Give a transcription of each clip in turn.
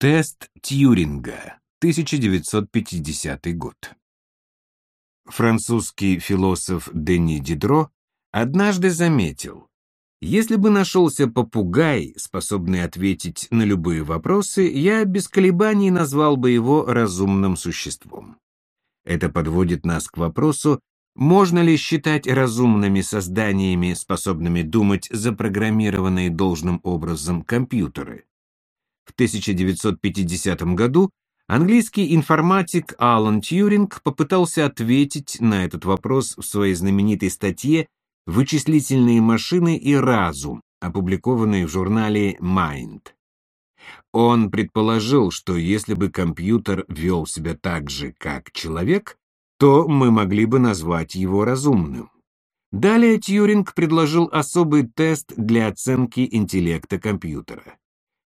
Тест Тьюринга, 1950 год. Французский философ Дени Дидро однажды заметил, если бы нашелся попугай, способный ответить на любые вопросы, я без колебаний назвал бы его разумным существом. Это подводит нас к вопросу, можно ли считать разумными созданиями, способными думать запрограммированные должным образом компьютеры? В 1950 году английский информатик Алан Тьюринг попытался ответить на этот вопрос в своей знаменитой статье «Вычислительные машины и разум», опубликованной в журнале Mind. Он предположил, что если бы компьютер вел себя так же, как человек, то мы могли бы назвать его разумным. Далее Тьюринг предложил особый тест для оценки интеллекта компьютера.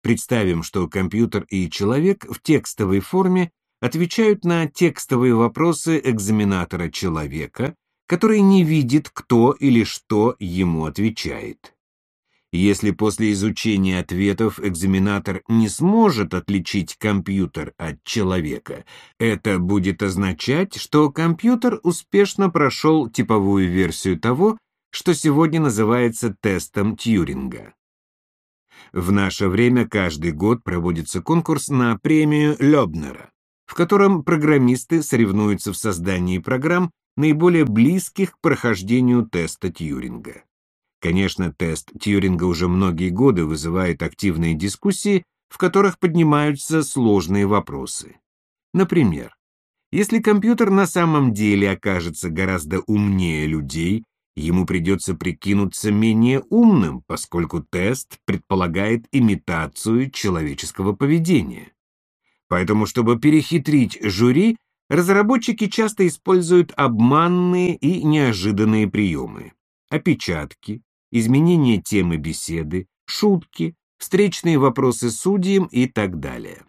Представим, что компьютер и человек в текстовой форме отвечают на текстовые вопросы экзаменатора человека, который не видит, кто или что ему отвечает. Если после изучения ответов экзаменатор не сможет отличить компьютер от человека, это будет означать, что компьютер успешно прошел типовую версию того, что сегодня называется тестом Тьюринга. В наше время каждый год проводится конкурс на премию Лёбнера, в котором программисты соревнуются в создании программ, наиболее близких к прохождению теста Тьюринга. Конечно, тест Тьюринга уже многие годы вызывает активные дискуссии, в которых поднимаются сложные вопросы. Например, если компьютер на самом деле окажется гораздо умнее людей, ему придется прикинуться менее умным, поскольку тест предполагает имитацию человеческого поведения. Поэтому, чтобы перехитрить жюри, разработчики часто используют обманные и неожиданные приемы. Опечатки, изменение темы беседы, шутки, встречные вопросы судьям и так далее.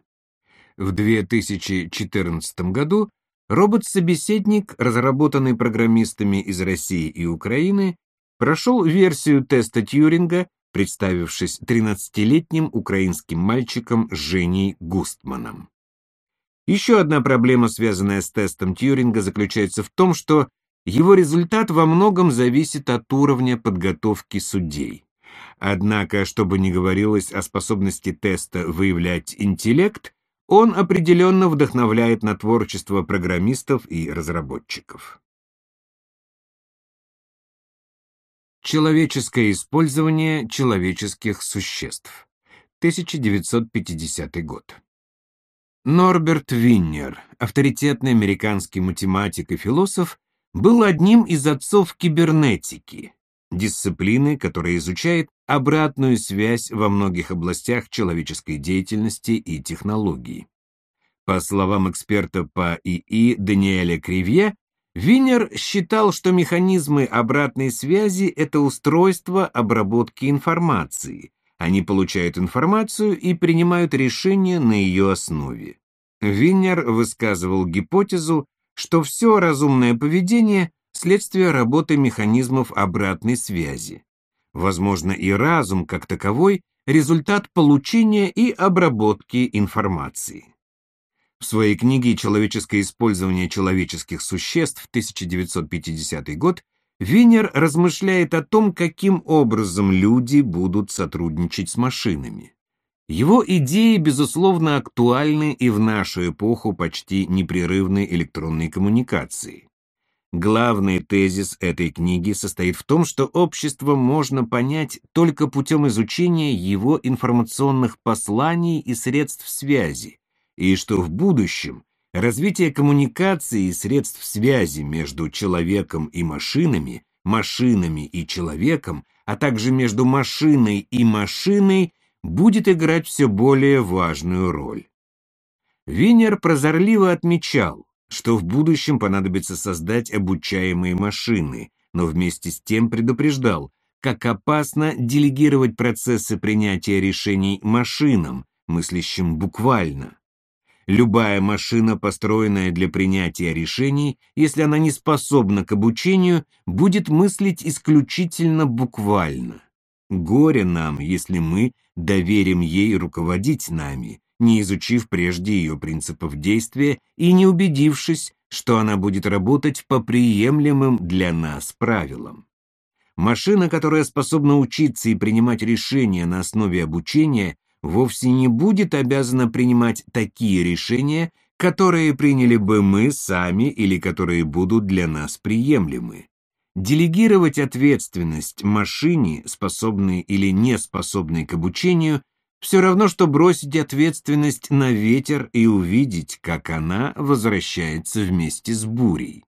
В 2014 году Робот-собеседник, разработанный программистами из России и Украины, прошел версию теста Тьюринга, представившись 13-летним украинским мальчиком Женей Густманом. Еще одна проблема, связанная с тестом Тьюринга, заключается в том, что его результат во многом зависит от уровня подготовки судей. Однако, чтобы не говорилось о способности теста выявлять интеллект, он определенно вдохновляет на творчество программистов и разработчиков. Человеческое использование человеческих существ. 1950 год. Норберт Виннер, авторитетный американский математик и философ, был одним из отцов кибернетики, дисциплины, которая изучает обратную связь во многих областях человеческой деятельности и технологий. По словам эксперта по ИИ Даниэля Кривье, Винер считал, что механизмы обратной связи – это устройство обработки информации. Они получают информацию и принимают решения на ее основе. Винер высказывал гипотезу, что все разумное поведение – следствие работы механизмов обратной связи. Возможно, и разум, как таковой, результат получения и обработки информации. В своей книге «Человеческое использование человеческих существ» 1950 год Винер размышляет о том, каким образом люди будут сотрудничать с машинами. Его идеи, безусловно, актуальны и в нашу эпоху почти непрерывной электронной коммуникации. Главный тезис этой книги состоит в том, что общество можно понять только путем изучения его информационных посланий и средств связи, и что в будущем развитие коммуникации и средств связи между человеком и машинами, машинами и человеком, а также между машиной и машиной будет играть все более важную роль. Винер прозорливо отмечал, что в будущем понадобится создать обучаемые машины, но вместе с тем предупреждал, как опасно делегировать процессы принятия решений машинам, мыслящим буквально. Любая машина, построенная для принятия решений, если она не способна к обучению, будет мыслить исключительно буквально. Горе нам, если мы доверим ей руководить нами, не изучив прежде ее принципов действия и не убедившись, что она будет работать по приемлемым для нас правилам. Машина, которая способна учиться и принимать решения на основе обучения, вовсе не будет обязана принимать такие решения, которые приняли бы мы сами или которые будут для нас приемлемы. Делегировать ответственность машине, способной или не способной к обучению, все равно, что бросить ответственность на ветер и увидеть, как она возвращается вместе с бурей.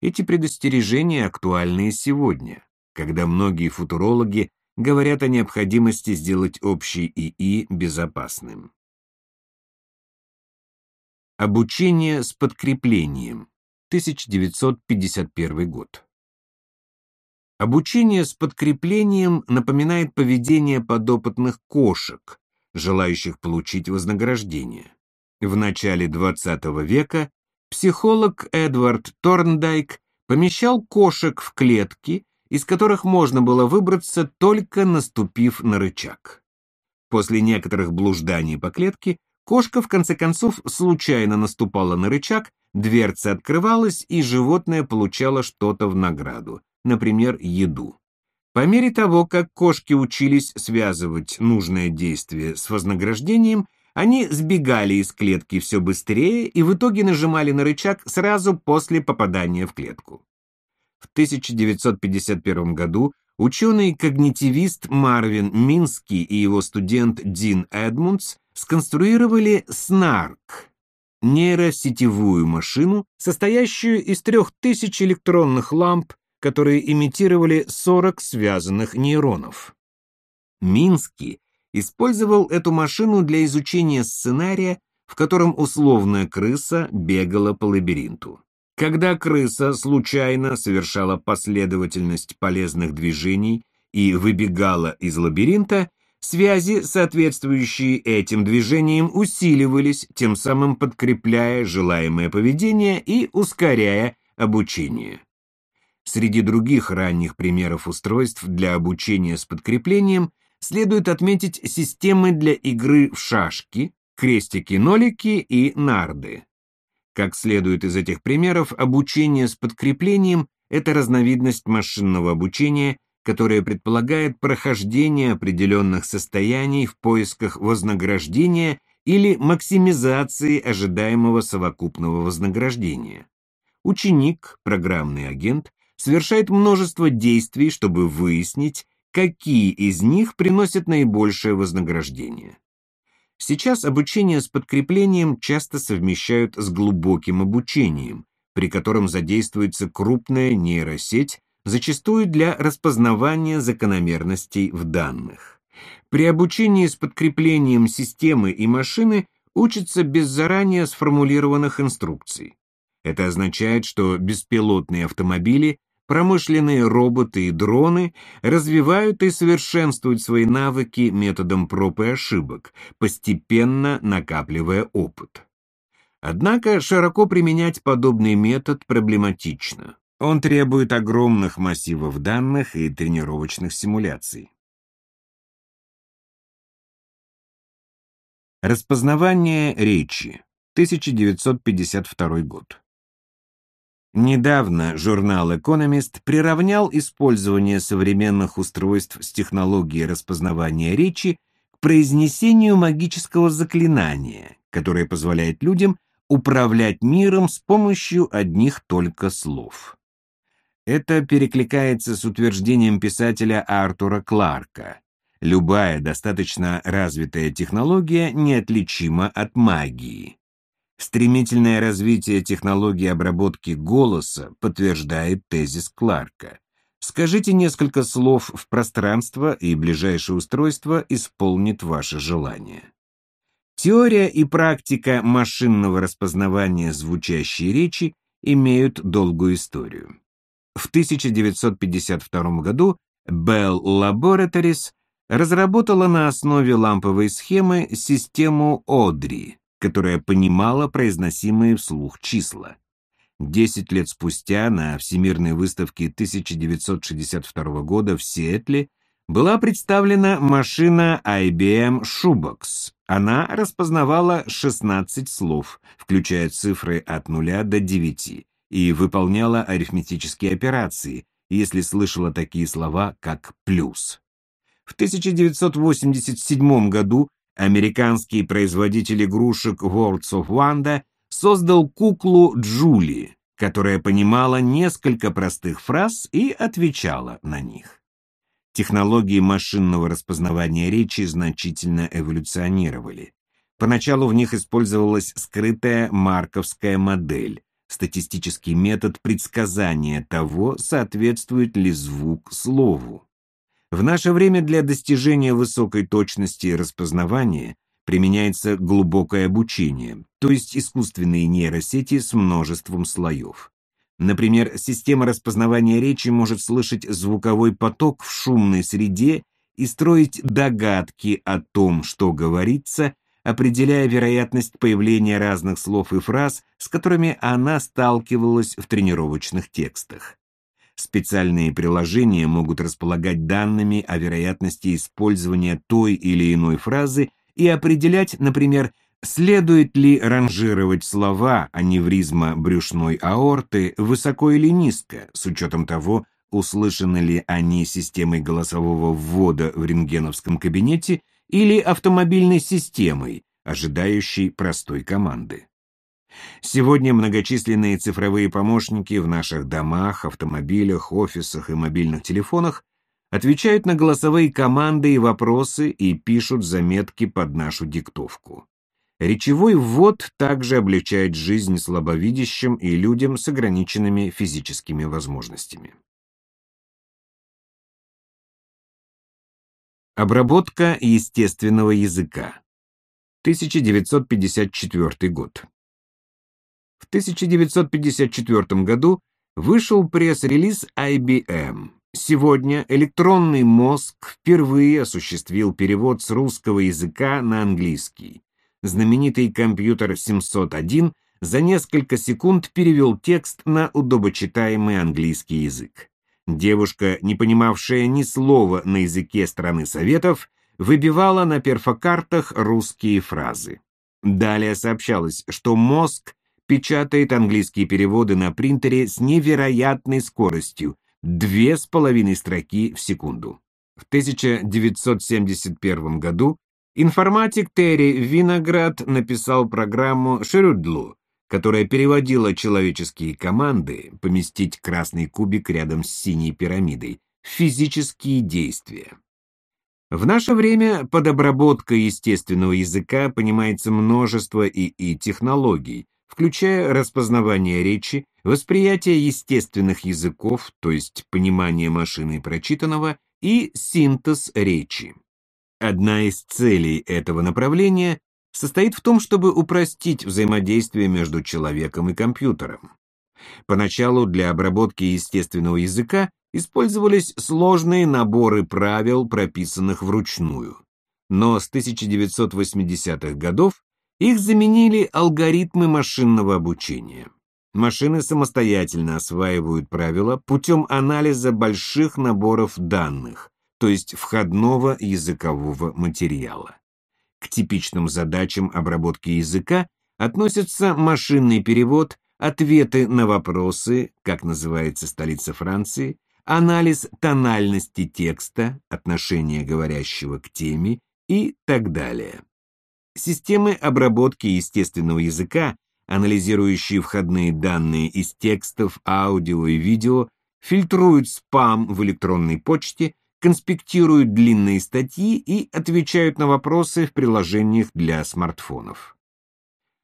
Эти предостережения актуальны и сегодня, когда многие футурологи говорят о необходимости сделать общий ИИ безопасным. Обучение с подкреплением. 1951 год. Обучение с подкреплением напоминает поведение подопытных кошек, желающих получить вознаграждение. В начале XX века психолог Эдвард Торндайк помещал кошек в клетки, из которых можно было выбраться, только наступив на рычаг. После некоторых блужданий по клетке Кошка, в конце концов, случайно наступала на рычаг, дверца открывалась, и животное получало что-то в награду, например, еду. По мере того, как кошки учились связывать нужное действие с вознаграждением, они сбегали из клетки все быстрее и в итоге нажимали на рычаг сразу после попадания в клетку. В 1951 году ученый-когнитивист Марвин Минский и его студент Дин Эдмундс сконструировали СНАРК – нейросетевую машину, состоящую из трех тысяч электронных ламп, которые имитировали 40 связанных нейронов. Минский использовал эту машину для изучения сценария, в котором условная крыса бегала по лабиринту. Когда крыса случайно совершала последовательность полезных движений и выбегала из лабиринта, Связи, соответствующие этим движениям, усиливались, тем самым подкрепляя желаемое поведение и ускоряя обучение. Среди других ранних примеров устройств для обучения с подкреплением следует отметить системы для игры в шашки, крестики-нолики и нарды. Как следует из этих примеров, обучение с подкреплением – это разновидность машинного обучения, которое предполагает прохождение определенных состояний в поисках вознаграждения или максимизации ожидаемого совокупного вознаграждения. Ученик, программный агент, совершает множество действий, чтобы выяснить, какие из них приносят наибольшее вознаграждение. Сейчас обучение с подкреплением часто совмещают с глубоким обучением, при котором задействуется крупная нейросеть зачастую для распознавания закономерностей в данных. При обучении с подкреплением системы и машины учатся без заранее сформулированных инструкций. Это означает, что беспилотные автомобили, промышленные роботы и дроны развивают и совершенствуют свои навыки методом проб и ошибок, постепенно накапливая опыт. Однако широко применять подобный метод проблематично. Он требует огромных массивов данных и тренировочных симуляций. Распознавание речи. 1952 год. Недавно журнал Economist приравнял использование современных устройств с технологией распознавания речи к произнесению магического заклинания, которое позволяет людям управлять миром с помощью одних только слов. Это перекликается с утверждением писателя Артура Кларка. Любая достаточно развитая технология неотличима от магии. Стремительное развитие технологии обработки голоса подтверждает тезис Кларка. Скажите несколько слов в пространство, и ближайшее устройство исполнит ваше желание. Теория и практика машинного распознавания звучащей речи имеют долгую историю. В 1952 году Bell Laboratories разработала на основе ламповой схемы систему Одри, которая понимала произносимые вслух числа. Десять лет спустя на Всемирной выставке 1962 года в Сиэтле была представлена машина IBM Shoebox. Она распознавала 16 слов, включая цифры от 0 до 9, и выполняла арифметические операции, если слышала такие слова, как «плюс». В 1987 году американский производитель игрушек Worlds of Wonder создал куклу Джули, которая понимала несколько простых фраз и отвечала на них. Технологии машинного распознавания речи значительно эволюционировали. Поначалу в них использовалась скрытая марковская модель, статистический метод предсказания того, соответствует ли звук слову. В наше время для достижения высокой точности распознавания применяется глубокое обучение, то есть искусственные нейросети с множеством слоев. Например, система распознавания речи может слышать звуковой поток в шумной среде и строить догадки о том, что говорится, определяя вероятность появления разных слов и фраз, с которыми она сталкивалась в тренировочных текстах. Специальные приложения могут располагать данными о вероятности использования той или иной фразы и определять, например, Следует ли ранжировать слова аневризма брюшной аорты высоко или низко, с учетом того, услышаны ли они системой голосового ввода в рентгеновском кабинете или автомобильной системой, ожидающей простой команды? Сегодня многочисленные цифровые помощники в наших домах, автомобилях, офисах и мобильных телефонах отвечают на голосовые команды и вопросы и пишут заметки под нашу диктовку. Речевой ввод также облегчает жизнь слабовидящим и людям с ограниченными физическими возможностями. Обработка естественного языка. 1954 год. В 1954 году вышел пресс-релиз IBM. Сегодня электронный мозг впервые осуществил перевод с русского языка на английский знаменитый компьютер 701 за несколько секунд перевел текст на удобочитаемый английский язык. Девушка, не понимавшая ни слова на языке страны Советов, выбивала на перфокартах русские фразы. Далее сообщалось, что мозг печатает английские переводы на принтере с невероятной скоростью – две с половиной строки в секунду. В 1971 году Информатик Терри Виноград написал программу Шерюдлу, которая переводила человеческие команды поместить красный кубик рядом с синей пирамидой в физические действия. В наше время под обработкой естественного языка понимается множество ИИ-технологий, включая распознавание речи, восприятие естественных языков, то есть понимание машины прочитанного, и синтез речи. Одна из целей этого направления состоит в том, чтобы упростить взаимодействие между человеком и компьютером. Поначалу для обработки естественного языка использовались сложные наборы правил, прописанных вручную. Но с 1980-х годов их заменили алгоритмы машинного обучения. Машины самостоятельно осваивают правила путем анализа больших наборов данных, то есть входного языкового материала. К типичным задачам обработки языка относятся машинный перевод, ответы на вопросы, как называется столица Франции, анализ тональности текста, отношение говорящего к теме и так далее. Системы обработки естественного языка, анализирующие входные данные из текстов, аудио и видео, фильтруют спам в электронной почте конспектируют длинные статьи и отвечают на вопросы в приложениях для смартфонов.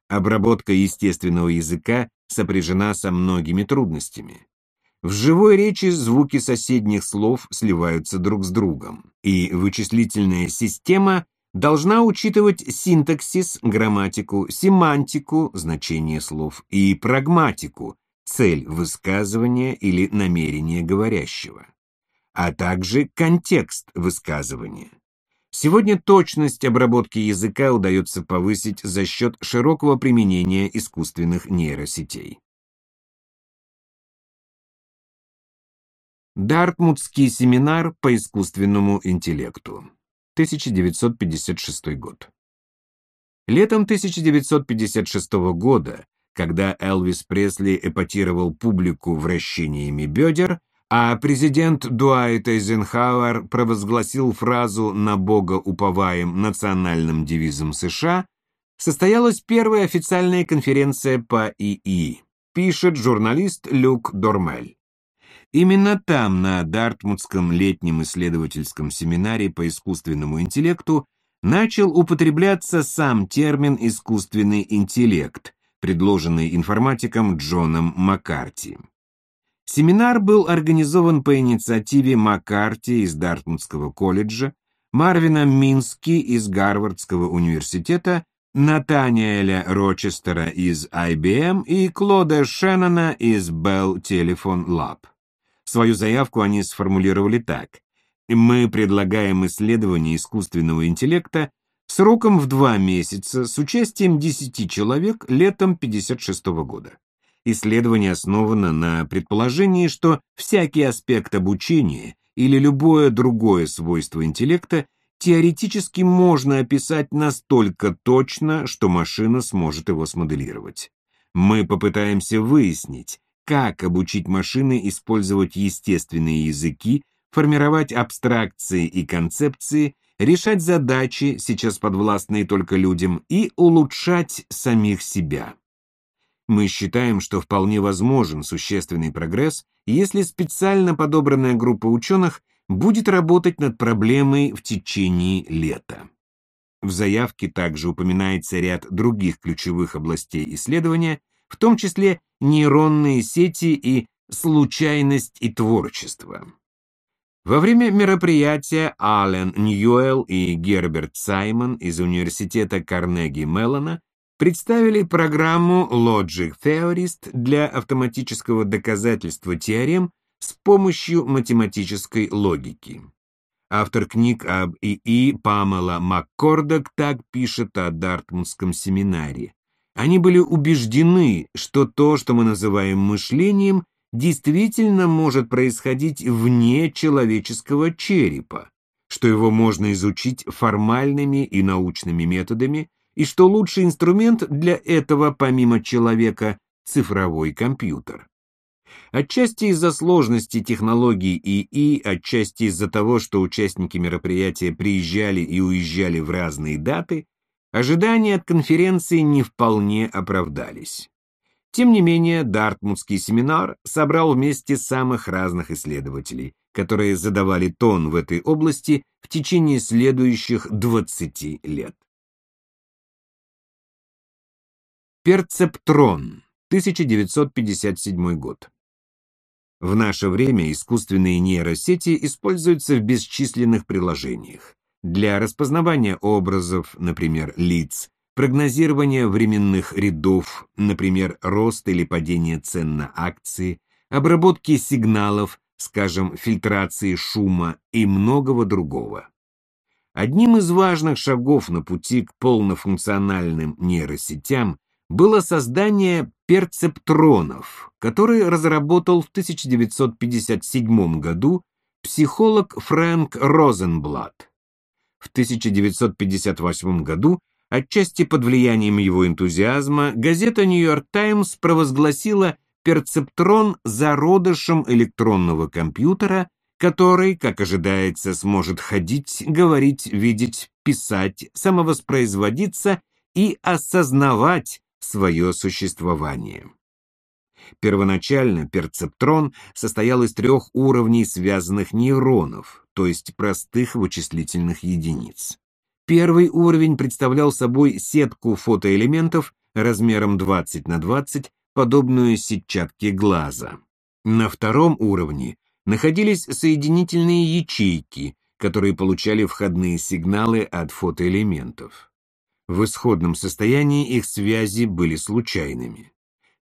Обработка естественного языка сопряжена со многими трудностями. В живой речи звуки соседних слов сливаются друг с другом, и вычислительная система должна учитывать синтаксис, грамматику, семантику, значение слов и прагматику, цель высказывания или намерение говорящего а также контекст высказывания. Сегодня точность обработки языка удается повысить за счет широкого применения искусственных нейросетей. Дартмутский семинар по искусственному интеллекту. 1956 год. Летом 1956 года, когда Элвис Пресли эпатировал публику вращениями бедер, а президент Дуайт Эйзенхауэр провозгласил фразу «на Бога уповаем» национальным девизом США, состоялась первая официальная конференция по ИИ, пишет журналист Люк Дормель. Именно там, на Дартмутском летнем исследовательском семинаре по искусственному интеллекту, начал употребляться сам термин «искусственный интеллект», предложенный информатиком Джоном Маккарти. Семинар был организован по инициативе Маккарти из Дартмутского колледжа, Марвина Мински из Гарвардского университета, Натаниэля Рочестера из IBM и Клода Шеннона из Bell Telephone Lab. Свою заявку они сформулировали так. Мы предлагаем исследование искусственного интеллекта сроком в два месяца с участием 10 человек летом 56 года. Исследование основано на предположении, что всякий аспект обучения или любое другое свойство интеллекта теоретически можно описать настолько точно, что машина сможет его смоделировать. Мы попытаемся выяснить, как обучить машины использовать естественные языки, формировать абстракции и концепции, решать задачи, сейчас подвластные только людям, и улучшать самих себя. Мы считаем, что вполне возможен существенный прогресс, если специально подобранная группа ученых будет работать над проблемой в течение лета. В заявке также упоминается ряд других ключевых областей исследования, в том числе нейронные сети и случайность и творчество. Во время мероприятия Ален Ньюэлл и Герберт Саймон из университета Карнеги Меллона представили программу Logic Theorist для автоматического доказательства теорем с помощью математической логики. Автор книг об ИИ Памела Маккордок так пишет о Дартмутском семинаре. Они были убеждены, что то, что мы называем мышлением, действительно может происходить вне человеческого черепа, что его можно изучить формальными и научными методами, и что лучший инструмент для этого, помимо человека, цифровой компьютер. Отчасти из-за сложности технологий ИИ, отчасти из-за того, что участники мероприятия приезжали и уезжали в разные даты, Ожидания от конференции не вполне оправдались. Тем не менее, Дартмутский семинар собрал вместе самых разных исследователей, которые задавали тон в этой области в течение следующих 20 лет. Перцептрон, 1957 год. В наше время искусственные нейросети используются в бесчисленных приложениях для распознавания образов, например, лиц, прогнозирования временных рядов, например, рост или падение цен на акции, обработки сигналов, скажем, фильтрации шума и многого другого. Одним из важных шагов на пути к полнофункциональным нейросетям было создание перцептронов, которые разработал в 1957 году психолог Фрэнк Розенблат. В 1958 году, отчасти под влиянием его энтузиазма, газета «Нью-Йорк Таймс» провозгласила перцептрон зародышем электронного компьютера, который, как ожидается, сможет ходить, говорить, видеть, писать, самовоспроизводиться и осознавать свое существование. Первоначально перцептрон состоял из трех уровней связанных нейронов, то есть простых вычислительных единиц. Первый уровень представлял собой сетку фотоэлементов размером 20 на 20, подобную сетчатке глаза. На втором уровне находились соединительные ячейки, которые получали входные сигналы от фотоэлементов. В исходном состоянии их связи были случайными.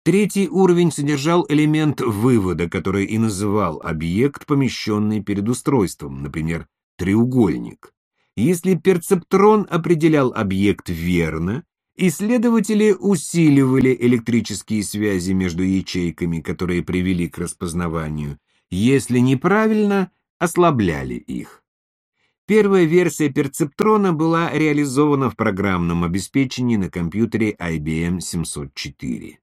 Третий уровень содержал элемент вывода, который и называл объект, помещенный перед устройством, например, треугольник. Если перцептрон определял объект верно, исследователи усиливали электрические связи между ячейками, которые привели к распознаванию. если неправильно, ослабляли их. Первая версия перцептрона была реализована в программном обеспечении на компьютере IBM 704.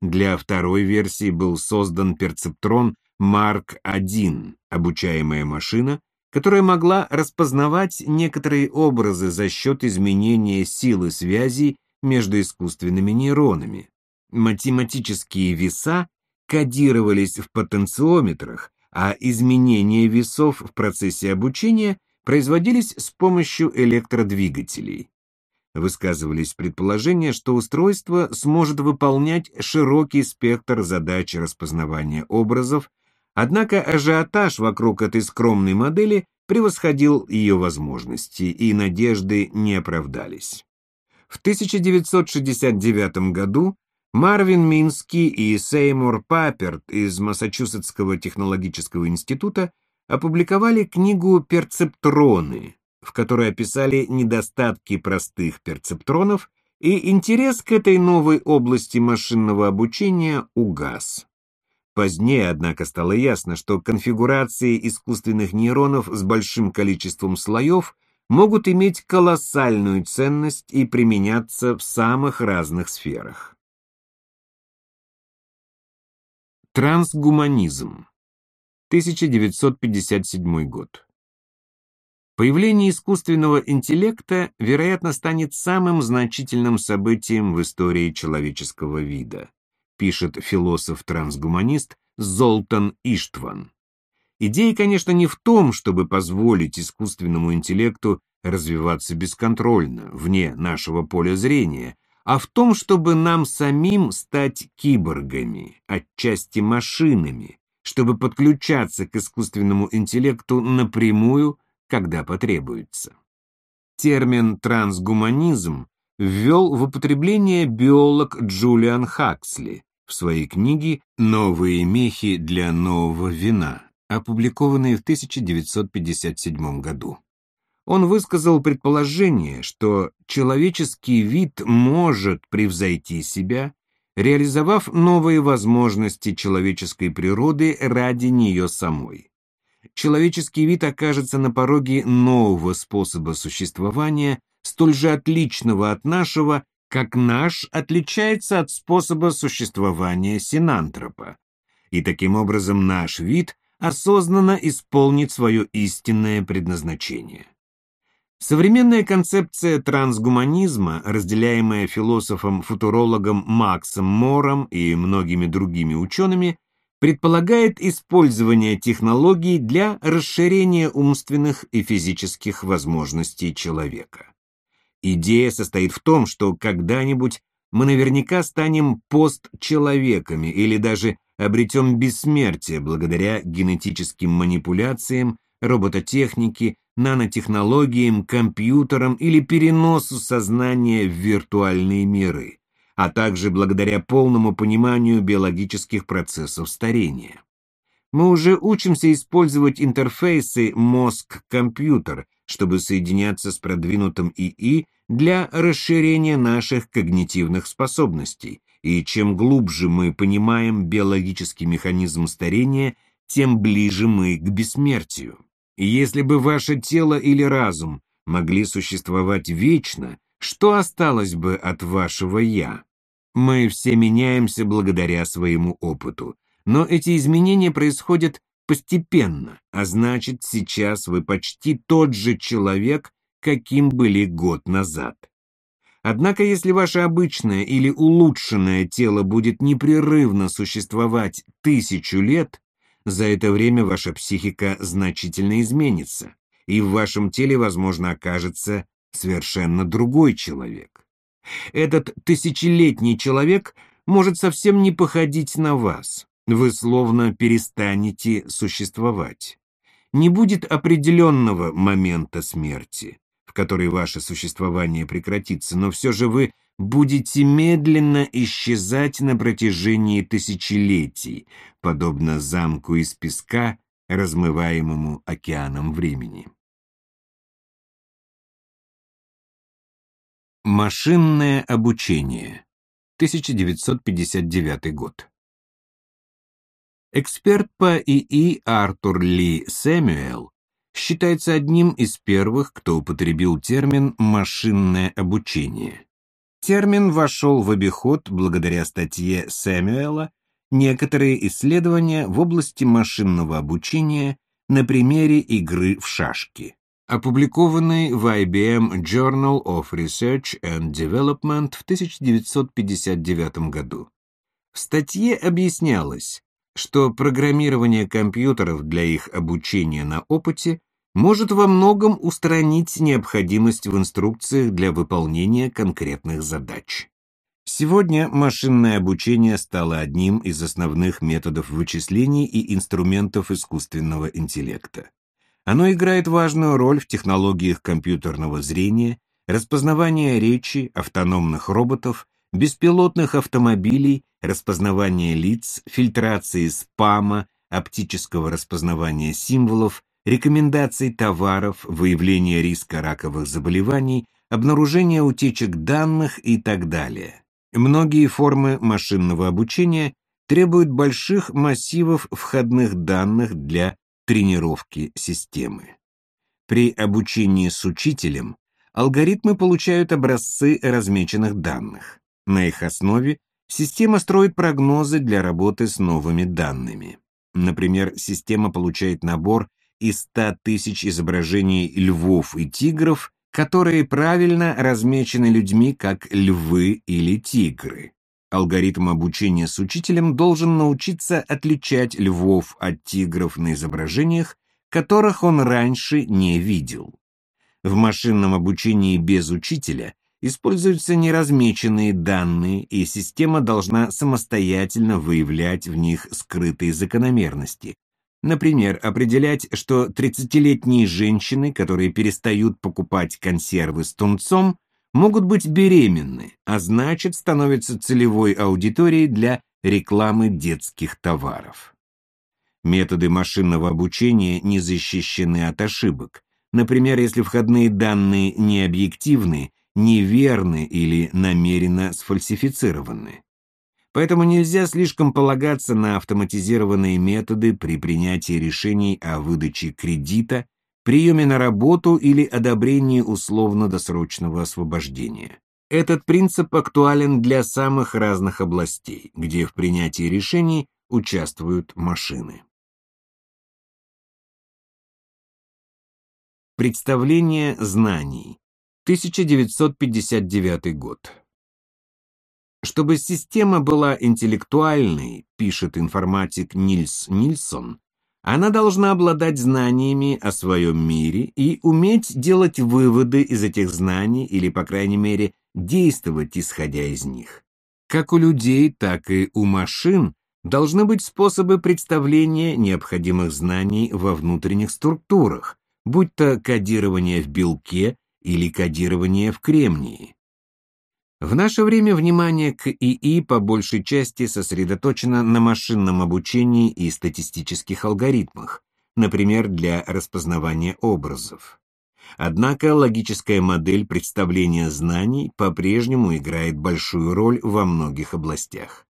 Для второй версии был создан перцептрон Mark I, обучаемая машина, которая могла распознавать некоторые образы за счет изменения силы связи между искусственными нейронами. Математические веса кодировались в потенциометрах, а изменения весов в процессе обучения производились с помощью электродвигателей. Высказывались предположения, что устройство сможет выполнять широкий спектр задач распознавания образов, однако ажиотаж вокруг этой скромной модели превосходил ее возможности, и надежды не оправдались. В 1969 году Марвин Мински и Сеймур Паперт из Массачусетского технологического института опубликовали книгу «Перцептроны», в которой описали недостатки простых перцептронов, и интерес к этой новой области машинного обучения угас. Позднее, однако, стало ясно, что конфигурации искусственных нейронов с большим количеством слоев могут иметь колоссальную ценность и применяться в самых разных сферах. Трансгуманизм. 1957 год. Появление искусственного интеллекта, вероятно, станет самым значительным событием в истории человеческого вида, пишет философ-трансгуманист Золтан Иштван. Идея, конечно, не в том, чтобы позволить искусственному интеллекту развиваться бесконтрольно, вне нашего поля зрения, а в том, чтобы нам самим стать киборгами, отчасти машинами, чтобы подключаться к искусственному интеллекту напрямую, когда потребуется. Термин «трансгуманизм» ввел в употребление биолог Джулиан Хаксли в своей книге «Новые мехи для нового вина», опубликованной в 1957 году он высказал предположение, что человеческий вид может превзойти себя, реализовав новые возможности человеческой природы ради нее самой. Человеческий вид окажется на пороге нового способа существования, столь же отличного от нашего, как наш отличается от способа существования синантропа. И таким образом наш вид осознанно исполнит свое истинное предназначение. Современная концепция трансгуманизма, разделяемая философом-футурологом Максом Мором и многими другими учеными, предполагает использование технологий для расширения умственных и физических возможностей человека. Идея состоит в том, что когда-нибудь мы наверняка станем постчеловеками или даже обретем бессмертие благодаря генетическим манипуляциям, робототехнике, нанотехнологиям, компьютерам или переносу сознания в виртуальные миры, а также благодаря полному пониманию биологических процессов старения. Мы уже учимся использовать интерфейсы мозг-компьютер, чтобы соединяться с продвинутым ИИ для расширения наших когнитивных способностей, и чем глубже мы понимаем биологический механизм старения, тем ближе мы к бессмертию. Если бы ваше тело или разум могли существовать вечно, что осталось бы от вашего «я»? Мы все меняемся благодаря своему опыту, но эти изменения происходят постепенно, а значит, сейчас вы почти тот же человек, каким были год назад. Однако, если ваше обычное или улучшенное тело будет непрерывно существовать тысячу лет, за это время ваша психика значительно изменится, и в вашем теле, возможно, окажется совершенно другой человек. Этот тысячелетний человек может совсем не походить на вас. Вы словно перестанете существовать. Не будет определенного момента смерти, в который ваше существование прекратится, но все же вы будете медленно исчезать на протяжении тысячелетий, подобно замку из песка, размываемому океаном времени. Машинное обучение. 1959 год. Эксперт по ИИ Артур Ли Сэмюэл считается одним из первых, кто употребил термин «машинное обучение». Термин вошел в обиход благодаря статье Сэмюэла «Некоторые исследования в области машинного обучения на примере игры в шашки», опубликованной в IBM Journal of Research and Development в 1959 году. В статье объяснялось, что программирование компьютеров для их обучения на опыте может во многом устранить необходимость в инструкциях для выполнения конкретных задач. Сегодня машинное обучение стало одним из основных методов вычислений и инструментов искусственного интеллекта. Оно играет важную роль в технологиях компьютерного зрения, распознавания речи, автономных роботов, беспилотных автомобилей, распознавания лиц, фильтрации спама, оптического распознавания символов, рекомендаций товаров, выявления риска раковых заболеваний, обнаружения утечек данных и так далее. Многие формы машинного обучения требуют больших массивов входных данных для тренировки системы. При обучении с учителем алгоритмы получают образцы размеченных данных. На их основе система строит прогнозы для работы с новыми данными. Например, система получает набор из 100 тысяч изображений львов и тигров, которые правильно размечены людьми как львы или тигры. Алгоритм обучения с учителем должен научиться отличать львов от тигров на изображениях, которых он раньше не видел. В машинном обучении без учителя используются неразмеченные данные, и система должна самостоятельно выявлять в них скрытые закономерности, Например, определять, что 30-летние женщины, которые перестают покупать консервы с тунцом, могут быть беременны, а значит становятся целевой аудиторией для рекламы детских товаров. Методы машинного обучения не защищены от ошибок. Например, если входные данные не объективны, неверны или намеренно сфальсифицированы. Поэтому нельзя слишком полагаться на автоматизированные методы при принятии решений о выдаче кредита, приеме на работу или одобрении условно-досрочного освобождения. Этот принцип актуален для самых разных областей, где в принятии решений участвуют машины. Представление знаний. 1959 год. Чтобы система была интеллектуальной, пишет информатик Нильс Нильсон, она должна обладать знаниями о своем мире и уметь делать выводы из этих знаний или, по крайней мере, действовать, исходя из них. Как у людей, так и у машин должны быть способы представления необходимых знаний во внутренних структурах, будь то кодирование в белке или кодирование в кремнии. В наше время внимание к ИИ по большей части сосредоточено на машинном обучении и статистических алгоритмах, например, для распознавания образов. Однако логическая модель представления знаний по-прежнему играет большую роль во многих областях.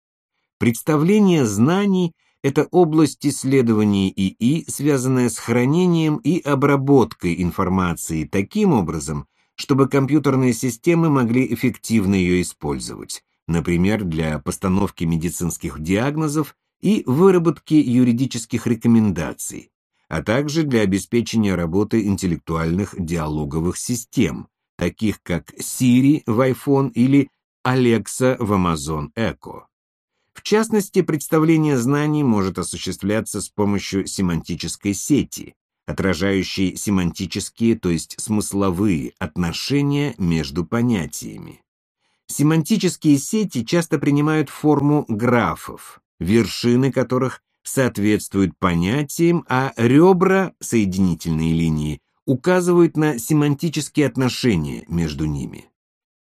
Представление знаний – это область исследований ИИ, связанная с хранением и обработкой информации таким образом, чтобы компьютерные системы могли эффективно ее использовать, например, для постановки медицинских диагнозов и выработки юридических рекомендаций, а также для обеспечения работы интеллектуальных диалоговых систем, таких как Siri в iPhone или Alexa в Amazon Echo. В частности, представление знаний может осуществляться с помощью семантической сети, отражающий семантические, то есть смысловые отношения между понятиями. Семантические сети часто принимают форму графов, вершины которых соответствуют понятиям, а ребра, соединительные линии, указывают на семантические отношения между ними.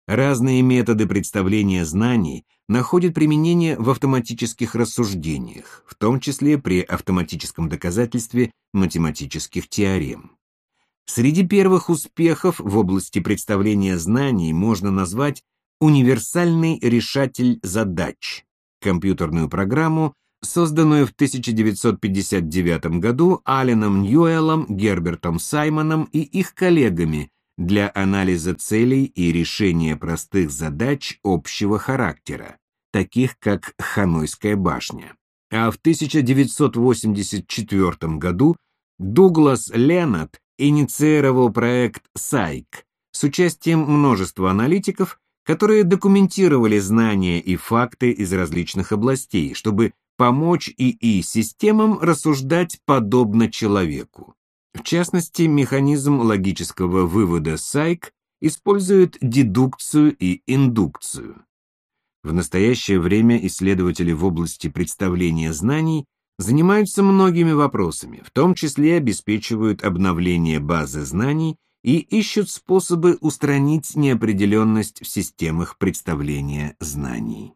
Разные методы представления знаний находят применение в автоматических рассуждениях, в том числе при автоматическом доказательстве математических теорем. Среди первых успехов в области представления знаний можно назвать универсальный решатель задач, компьютерную программу созданную в 1959 году Аленом Ньюэллом, Гербертом Саймоном и их коллегами для анализа целей и решения простых задач общего характера, таких как Ханойская башня. А в 1984 году Дуглас Леннат инициировал проект «Сайк» с участием множества аналитиков, которые документировали знания и факты из различных областей, чтобы помочь ИИ-системам рассуждать подобно человеку. В частности, механизм логического вывода Сайк использует дедукцию и индукцию. В настоящее время исследователи в области представления знаний занимаются многими вопросами, в том числе обеспечивают обновление базы знаний и ищут способы устранить неопределенность в системах представления знаний.